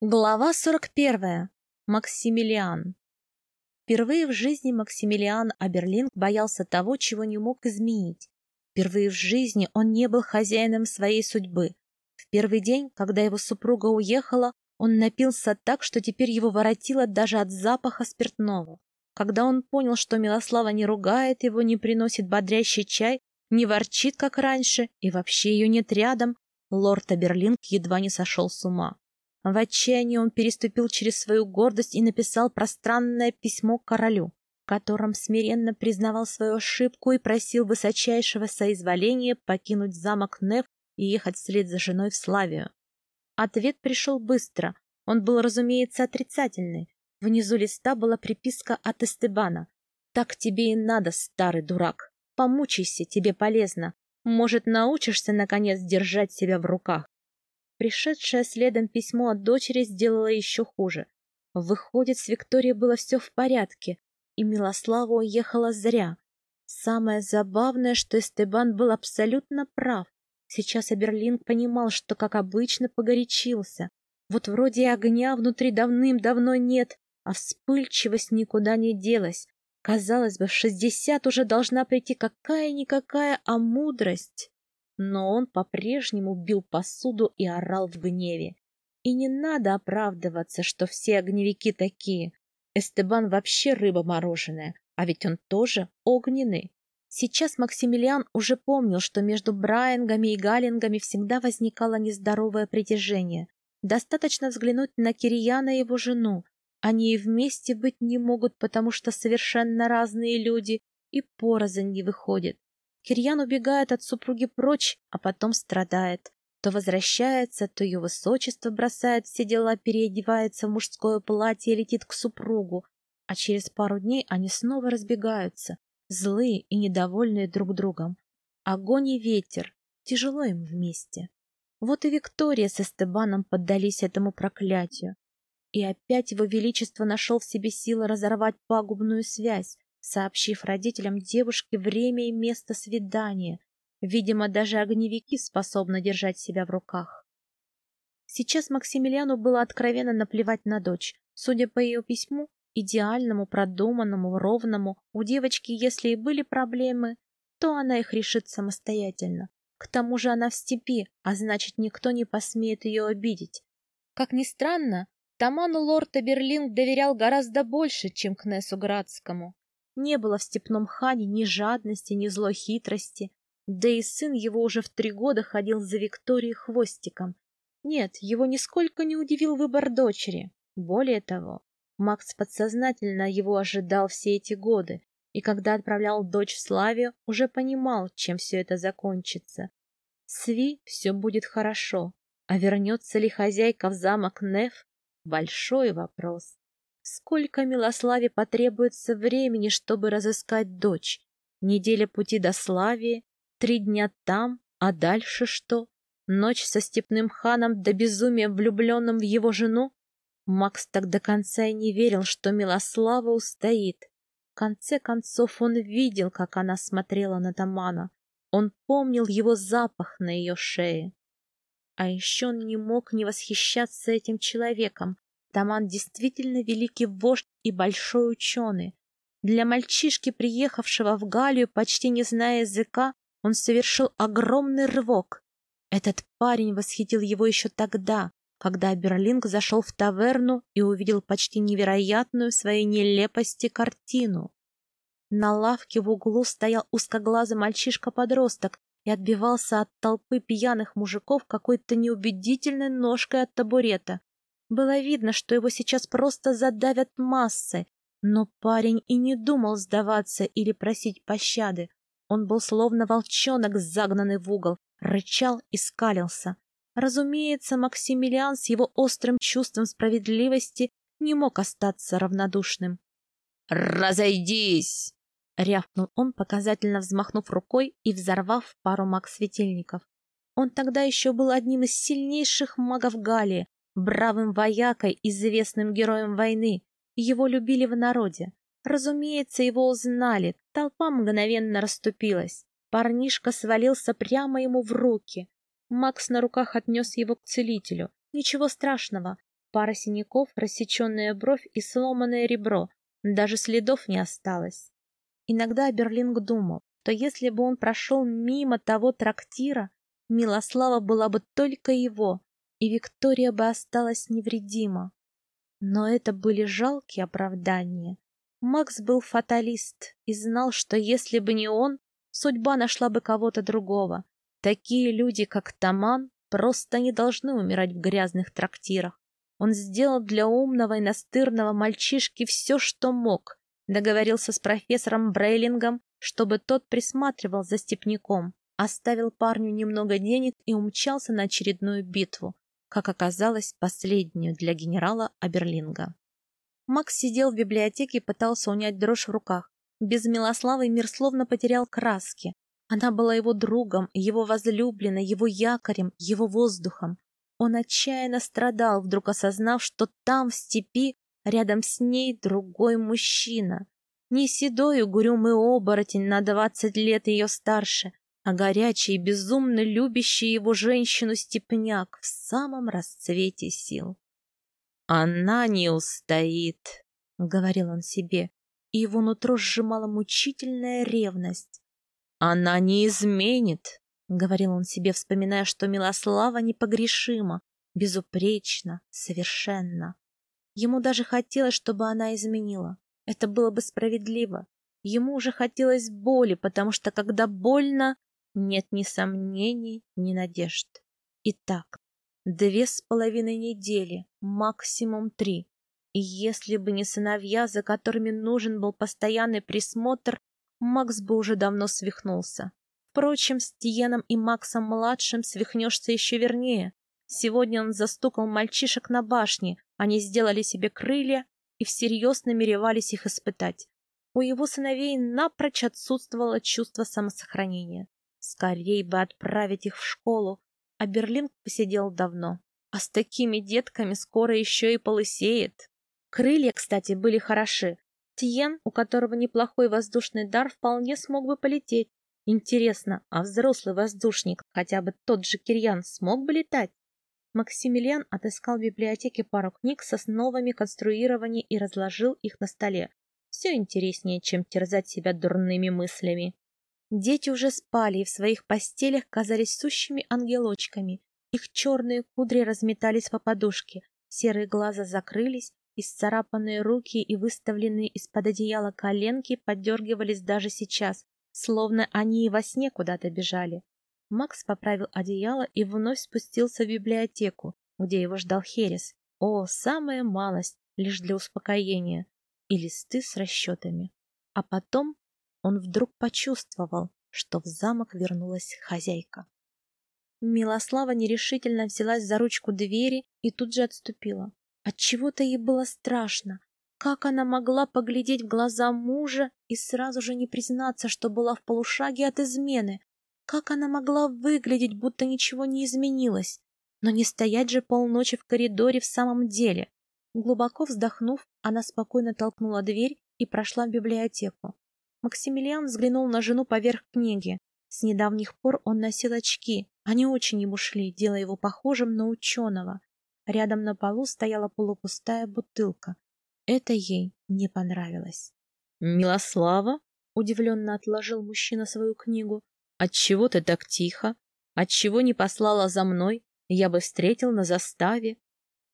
Глава 41. Максимилиан. Впервые в жизни Максимилиан Аберлинг боялся того, чего не мог изменить. Впервые в жизни он не был хозяином своей судьбы. В первый день, когда его супруга уехала, он напился так, что теперь его воротило даже от запаха спиртного. Когда он понял, что Милослава не ругает его, не приносит бодрящий чай, не ворчит, как раньше, и вообще ее нет рядом, лорд Аберлинг едва не сошел с ума. В отчаянии он переступил через свою гордость и написал пространное письмо королю, в котором смиренно признавал свою ошибку и просил высочайшего соизволения покинуть замок Неф и ехать вслед за женой в Славию. Ответ пришел быстро. Он был, разумеется, отрицательный. Внизу листа была приписка от Эстебана. «Так тебе и надо, старый дурак. Помучайся, тебе полезно. Может, научишься, наконец, держать себя в руках. Пришедшее следом письмо от дочери сделало еще хуже. Выходит, с Викторией было все в порядке, и Милослава уехала зря. Самое забавное, что Эстебан был абсолютно прав. Сейчас Аберлинг понимал, что, как обычно, погорячился. Вот вроде и огня внутри давным-давно нет, а вспыльчивость никуда не делась. Казалось бы, в шестьдесят уже должна прийти какая-никакая, а мудрость но он по-прежнему бил посуду и орал в гневе. И не надо оправдываться, что все огневики такие. Эстебан вообще рыба мороженая, а ведь он тоже огненный. Сейчас Максимилиан уже помнил, что между Брайангами и Галлингами всегда возникало нездоровое притяжение. Достаточно взглянуть на Кирияна и его жену. Они и вместе быть не могут, потому что совершенно разные люди, и порознь не выходит. Кирьян убегает от супруги прочь, а потом страдает. То возвращается, то ее высочество бросает все дела, переодевается в мужское платье и летит к супругу. А через пару дней они снова разбегаются, злые и недовольные друг другом. Огонь и ветер. Тяжело им вместе. Вот и Виктория с Эстебаном поддались этому проклятию. И опять его величество нашел в себе силы разорвать пагубную связь, сообщив родителям девушки время и место свидания. Видимо, даже огневики способны держать себя в руках. Сейчас Максимилиану было откровенно наплевать на дочь. Судя по ее письму, идеальному, продуманному, ровному, у девочки, если и были проблемы, то она их решит самостоятельно. К тому же она в степи, а значит, никто не посмеет ее обидеть. Как ни странно, Таману лорд Берлинг доверял гораздо больше, чем Кнессу Градскому. Не было в степном хане ни жадности, ни злой хитрости, да и сын его уже в три года ходил за Викторией хвостиком. Нет, его нисколько не удивил выбор дочери. Более того, Макс подсознательно его ожидал все эти годы, и когда отправлял дочь в Славе, уже понимал, чем все это закончится. Сви все будет хорошо, а вернется ли хозяйка в замок Неф — большой вопрос. Сколько Милославе потребуется времени, чтобы разыскать дочь? Неделя пути до Славии, три дня там, а дальше что? Ночь со степным ханом до безумия влюбленным в его жену? Макс так до конца и не верил, что Милослава устоит. В конце концов он видел, как она смотрела на Тамана. Он помнил его запах на ее шее. А еще он не мог не восхищаться этим человеком, Таман действительно великий вождь и большой ученый. Для мальчишки, приехавшего в Галию, почти не зная языка, он совершил огромный рывок. Этот парень восхитил его еще тогда, когда Берлинг зашел в таверну и увидел почти невероятную своей нелепости картину. На лавке в углу стоял узкоглазый мальчишка-подросток и отбивался от толпы пьяных мужиков какой-то неубедительной ножкой от табурета. Было видно, что его сейчас просто задавят массы, но парень и не думал сдаваться или просить пощады. Он был словно волчонок, загнанный в угол, рычал и скалился. Разумеется, Максимилиан с его острым чувством справедливости не мог остаться равнодушным. «Разойдись!» — рявкнул он, показательно взмахнув рукой и взорвав пару маг-светильников. Он тогда еще был одним из сильнейших магов Галии, бравым воякой, известным героем войны. Его любили в народе. Разумеется, его узнали. Толпа мгновенно расступилась. Парнишка свалился прямо ему в руки. Макс на руках отнес его к целителю. Ничего страшного. Пара синяков, рассеченная бровь и сломанное ребро. Даже следов не осталось. Иногда Берлинг думал, что если бы он прошел мимо того трактира, Милослава была бы только его, и Виктория бы осталась невредима. Но это были жалкие оправдания. Макс был фаталист и знал, что если бы не он, судьба нашла бы кого-то другого. Такие люди, как Таман, просто не должны умирать в грязных трактирах. Он сделал для умного и настырного мальчишки все, что мог. Договорился с профессором Брейлингом, чтобы тот присматривал за степняком. Оставил парню немного денег и умчался на очередную битву, как оказалось, последнюю для генерала Аберлинга. Макс сидел в библиотеке и пытался унять дрожь в руках. Без Милославы мир словно потерял краски. Она была его другом, его возлюбленной, его якорем, его воздухом. Он отчаянно страдал, вдруг осознав, что там, в степи, рядом с ней другой мужчина. Не седой угрюмый оборотень на двадцать лет ее старше, а горячий безумно любящий его женщину степняк в самом расцвете сил. «Она не устоит», — говорил он себе, и его нутро сжимала мучительная ревность. «Она не изменит», — говорил он себе, вспоминая, что Милослава непогрешима, безупречна, совершенна. Ему даже хотелось, чтобы она изменила. Это было бы справедливо. Ему уже хотелось боли, потому что когда больно, нет ни сомнений, ни надежд. Итак, две с половиной недели, максимум три. И если бы не сыновья, за которыми нужен был постоянный присмотр, Макс бы уже давно свихнулся. Впрочем, с Тиеном и Максом-младшим свихнешься еще вернее. Сегодня он застукал мальчишек на башне, они сделали себе крылья и всерьез намеревались их испытать. У его сыновей напрочь отсутствовало чувство самосохранения. Скорей бы отправить их в школу, а Берлин посидел давно. А с такими детками скоро еще и полысеет. Крылья, кстати, были хороши. Тиен, у которого неплохой воздушный дар, вполне смог бы полететь. Интересно, а взрослый воздушник, хотя бы тот же Кирьян, смог бы летать? Максимилиан отыскал в библиотеке пару книг с основами конструирования и разложил их на столе. Все интереснее, чем терзать себя дурными мыслями. Дети уже спали и в своих постелях казались сущими ангелочками. Их черные кудри разметались по подушке, серые глаза закрылись, исцарапанные руки и выставленные из-под одеяла коленки подергивались даже сейчас, словно они и во сне куда-то бежали. Макс поправил одеяло и вновь спустился в библиотеку, где его ждал Херес. О, самая малость, лишь для успокоения. И листы с расчетами. А потом он вдруг почувствовал, что в замок вернулась хозяйка. Милослава нерешительно взялась за ручку двери и тут же отступила. Отчего-то ей было страшно. Как она могла поглядеть в глаза мужа и сразу же не признаться, что была в полушаге от измены? Как она могла выглядеть, будто ничего не изменилось? Но не стоять же полночи в коридоре в самом деле. Глубоко вздохнув, она спокойно толкнула дверь и прошла в библиотеку. Максимилиан взглянул на жену поверх книги. С недавних пор он носил очки. Они очень ему шли, делая его похожим на ученого. Рядом на полу стояла полупустая бутылка. Это ей не понравилось. «Милослава?» — удивленно отложил мужчина свою книгу. «Отчего ты так тихо? Отчего не послала за мной? Я бы встретил на заставе».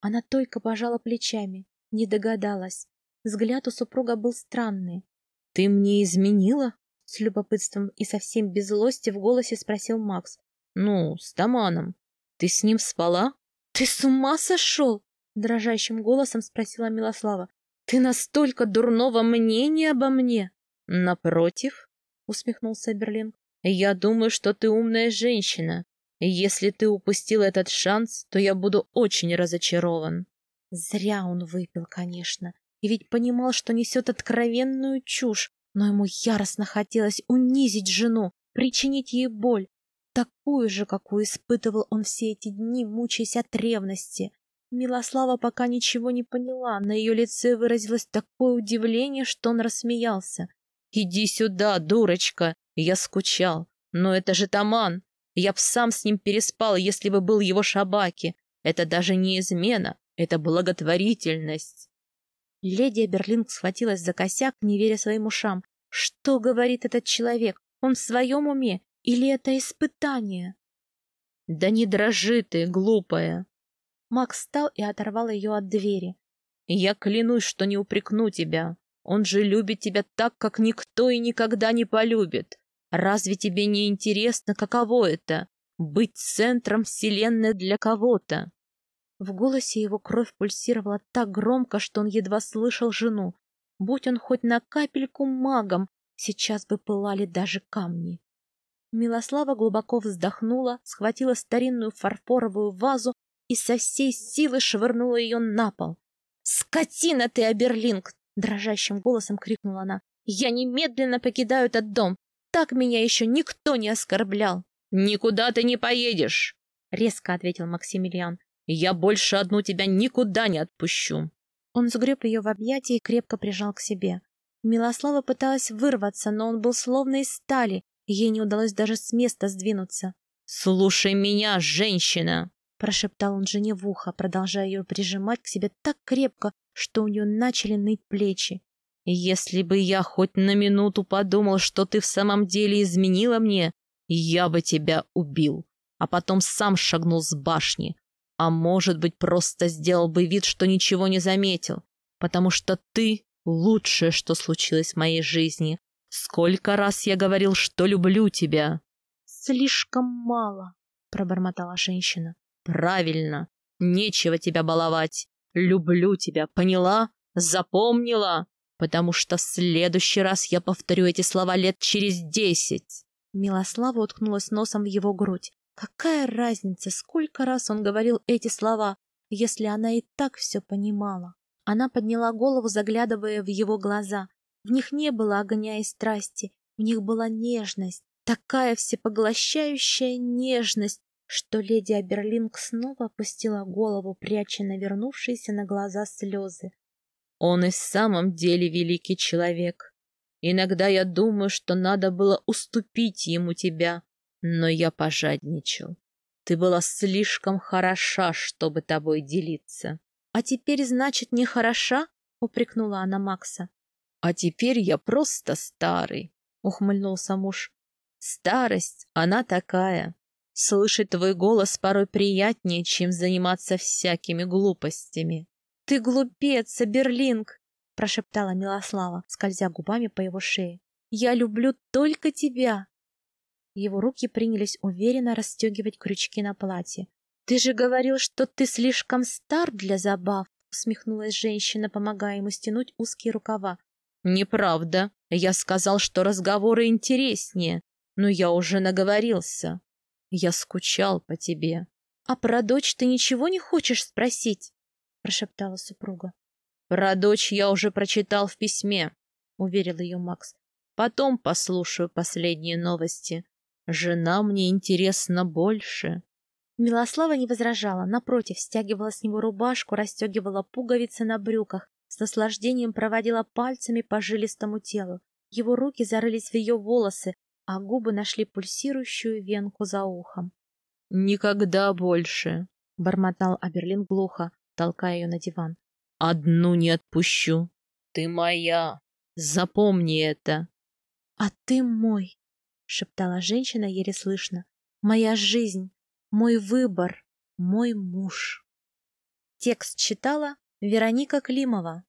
Она только пожала плечами, не догадалась. Взгляд у супруга был странный. «Ты мне изменила?» — с любопытством и совсем без злости в голосе спросил Макс. «Ну, с Таманом. Ты с ним спала?» «Ты с ума сошел?» — дрожащим голосом спросила Милослава. «Ты настолько дурного мнения обо мне?» «Напротив», — усмехнулся Берлин. «Я думаю, что ты умная женщина. Если ты упустил этот шанс, то я буду очень разочарован». Зря он выпил, конечно и ведь понимал, что несет откровенную чушь, но ему яростно хотелось унизить жену, причинить ей боль, такую же, какую испытывал он все эти дни, мучаясь от ревности. Милослава пока ничего не поняла, на ее лице выразилось такое удивление, что он рассмеялся. «Иди сюда, дурочка! Я скучал. Но это же Таман! Я б сам с ним переспал, если бы был его шабаки. Это даже не измена. Это благотворительность. Леди Берлинг схватилась за косяк, не веря своим ушам. Что говорит этот человек? Он в своем уме? Или это испытание? Да не дрожи ты, глупая. Макс встал и оторвал ее от двери. Я клянусь, что не упрекну тебя. Он же любит тебя так, как никто и никогда не полюбит. Разве тебе не интересно, каково это — быть центром вселенной для кого-то? В голосе его кровь пульсировала так громко, что он едва слышал жену. Будь он хоть на капельку магом, сейчас бы пылали даже камни. Милослава глубоко вздохнула, схватила старинную фарфоровую вазу и со всей силы швырнула ее на пол. «Скотина ты, Аберлинг!» — дрожащим голосом крикнула она. «Я немедленно покидаю этот дом! Так меня еще никто не оскорблял!» «Никуда ты не поедешь!» — резко ответил Максимилиан. Я больше одну тебя никуда не отпущу. Он сгреб ее в объятия и крепко прижал к себе. Милослава пыталась вырваться, но он был словно из стали, и ей не удалось даже с места сдвинуться. «Слушай меня, женщина!» — прошептал он жене в ухо, продолжая ее прижимать к себе так крепко, что у нее начали ныть плечи. «Если бы я хоть на минуту подумал, что ты в самом деле изменила мне, я бы тебя убил, а потом сам шагнул с башни, а может быть, просто сделал бы вид, что ничего не заметил, потому что ты — лучшее, что случилось в моей жизни. Сколько раз я говорил, что люблю тебя!» «Слишком мало», — пробормотала женщина. «Правильно. Нечего тебя баловать. Люблю тебя, поняла? Запомнила? Потому что в следующий раз я повторю эти слова лет через десять». Милослава уткнулась носом в его грудь. Какая разница, сколько раз он говорил эти слова, если она и так все понимала? Она подняла голову, заглядывая в его глаза. В них не было огня и страсти, в них была нежность, такая всепоглощающая нежность, что леди Аберлинг снова опустила голову, пряча навернувшиеся на глаза слезы. «Он и в самом деле великий человек. Иногда я думаю, что надо было уступить ему тебя, но я пожадничал. Ты была слишком хороша, чтобы тобой делиться. — А теперь, значит, не хороша? — упрекнула она Макса. — А теперь я просто старый, — ухмыльнулся муж. — Старость, она такая. Слышать твой голос порой приятнее, чем заниматься всякими глупостями. — Ты глупец, Берлинг, — прошептала Милослава, скользя губами по его шее. — Я люблю только тебя. Его руки принялись уверенно расстегивать крючки на платье. «Ты же говорил, что ты слишком стар для забав!» усмехнулась женщина, помогая ему стянуть узкие рукава. «Неправда. Я сказал, что разговоры интереснее, но я уже наговорился. Я скучал по тебе». «А про дочь ты ничего не хочешь спросить?» прошептала супруга. «Про дочь я уже прочитал в письме», — уверил ее Макс. «Потом послушаю последние новости. Жена мне интересна больше. Милослава не возражала, напротив, стягивала с него рубашку, расстегивала пуговицы на брюках, с наслаждением проводила пальцами по жилистому телу. Его руки зарылись в ее волосы, а губы нашли пульсирующую венку за ухом. «Никогда больше!» — бормотал Аберлин глухо, толкая ее на диван. «Одну не отпущу! Ты моя! Запомни это!» «А ты мой!» — шептала женщина еле слышно. «Моя жизнь, мой выбор, мой муж». Текст читала Вероника Климова.